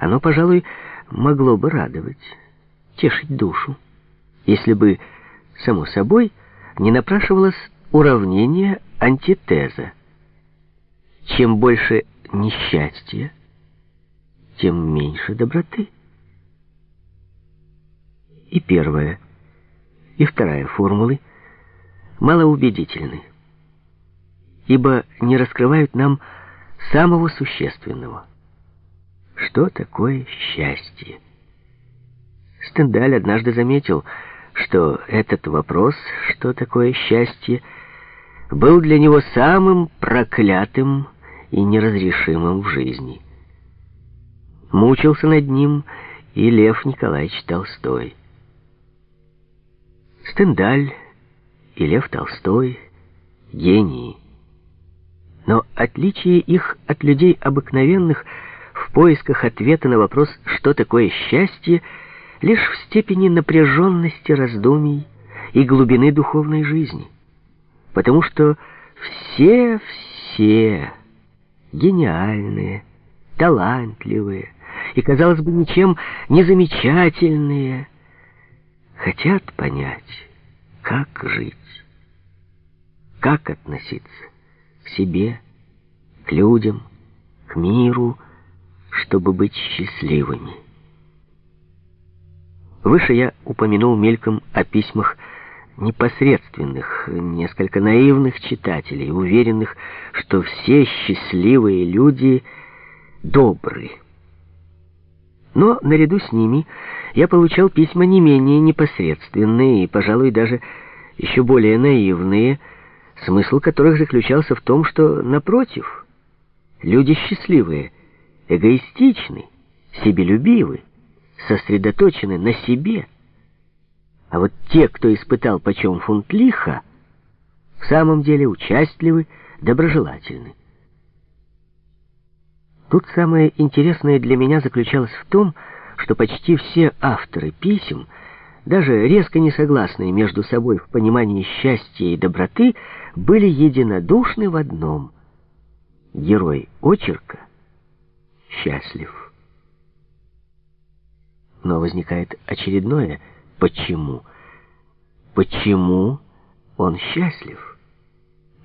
Оно, пожалуй, могло бы радовать, тешить душу, если бы, само собой, не напрашивалось уравнение антитеза. Чем больше несчастья, тем меньше доброты. И первая, и вторая формулы малоубедительны, ибо не раскрывают нам самого существенного. Что такое счастье? Стендаль однажды заметил, что этот вопрос, что такое счастье, был для него самым проклятым и неразрешимым в жизни. Мучился над ним и Лев Николаевич Толстой. Стендаль и Лев Толстой — гении. Но отличие их от людей обыкновенных в поисках ответа на вопрос «что такое счастье» лишь в степени напряженности раздумий и глубины духовной жизни. Потому что все-все гениальные, талантливые и, казалось бы, ничем не замечательные, хотят понять, как жить, как относиться к себе, к людям, к миру, чтобы быть счастливыми. Выше я упомянул мельком о письмах непосредственных, несколько наивных читателей, уверенных, что все счастливые люди добры. Но наряду с ними я получал письма не менее непосредственные и, пожалуй, даже еще более наивные, смысл которых заключался в том, что, напротив, люди счастливые, эгоистичны, себелюбивы, сосредоточены на себе. А вот те, кто испытал почем фунт лиха, в самом деле участливы, доброжелательны. Тут самое интересное для меня заключалось в том, что почти все авторы писем, даже резко не согласные между собой в понимании счастья и доброты, были единодушны в одном. Герой очерка счастлив. Но возникает очередное «почему?». Почему он счастлив?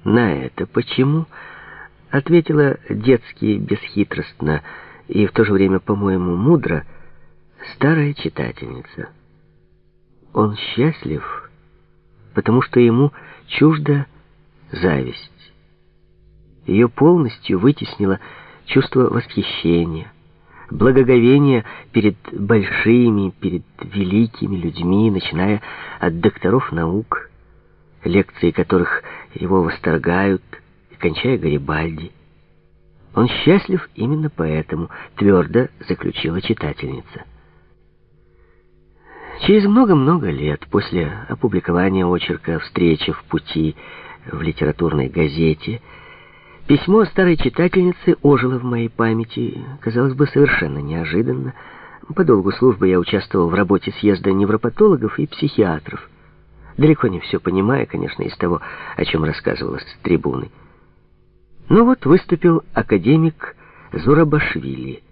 На это «почему?» ответила детски бесхитростно и в то же время, по-моему, мудро старая читательница. Он счастлив, потому что ему чужда зависть. Ее полностью вытеснило чувство восхищения, благоговение перед большими, перед великими людьми, начиная от докторов наук, лекции которых его восторгают, и кончая Гарибальди. Он счастлив именно поэтому, твердо заключила читательница. Через много-много лет после опубликования очерка «Встреча в пути» в литературной газете Письмо старой читательницы ожило в моей памяти, казалось бы, совершенно неожиданно. По долгу службы я участвовал в работе съезда невропатологов и психиатров. Далеко не все понимая, конечно, из того, о чем рассказывалось с трибуны. Но вот выступил академик Зурабашвили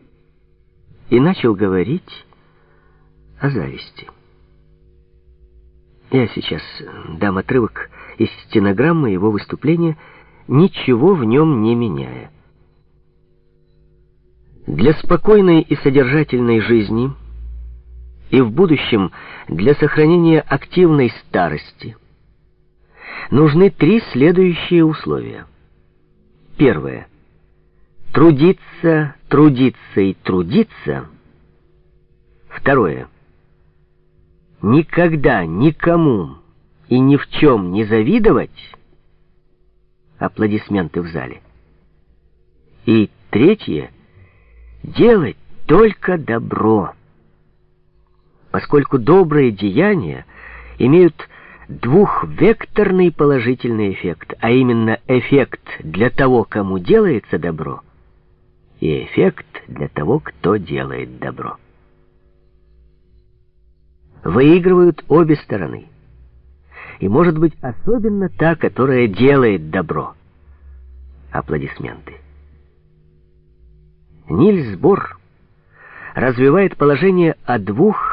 и начал говорить о зависти. Я сейчас дам отрывок из стенограммы его выступления ничего в нем не меняя. Для спокойной и содержательной жизни и в будущем для сохранения активной старости нужны три следующие условия. Первое. Трудиться, трудиться и трудиться. Второе. Никогда никому и ни в чем не завидовать аплодисменты в зале. И третье — делать только добро. Поскольку добрые деяния имеют двухвекторный положительный эффект, а именно эффект для того, кому делается добро, и эффект для того, кто делает добро. Выигрывают обе стороны и, может быть, особенно та, которая делает добро. Аплодисменты. Нильс Бор развивает положение о двух